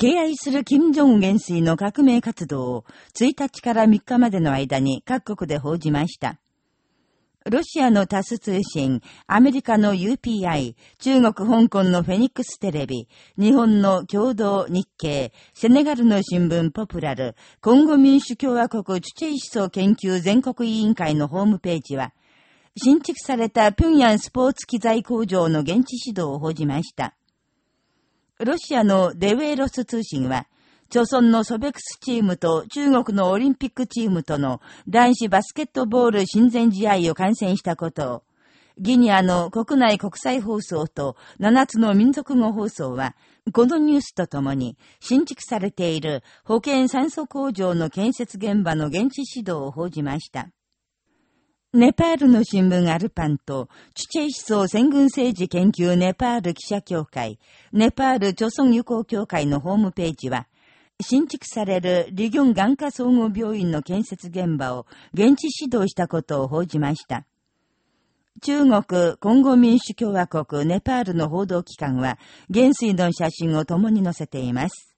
敬愛する金正恩元帥の革命活動を1日から3日までの間に各国で報じました。ロシアのタス通信、アメリカの UPI、中国香港のフェニックステレビ、日本の共同日経、セネガルの新聞ポプラル、コンゴ民主共和国チュチェイ思想研究全国委員会のホームページは、新築された平壌スポーツ機材工場の現地指導を報じました。ロシアのデウェーロス通信は、朝鮮のソベクスチームと中国のオリンピックチームとの男子バスケットボール親善試合を観戦したことを、ギニアの国内国際放送と7つの民族語放送は、このニュースとともに、新築されている保健酸素工場の建設現場の現地指導を報じました。ネパールの新聞アルパンと、チュチェイ思想戦軍政治研究ネパール記者協会、ネパール朝鮮友好協会のホームページは、新築されるリギョン眼科総合病院の建設現場を現地指導したことを報じました。中国、コンゴ民主共和国、ネパールの報道機関は、元帥の写真を共に載せています。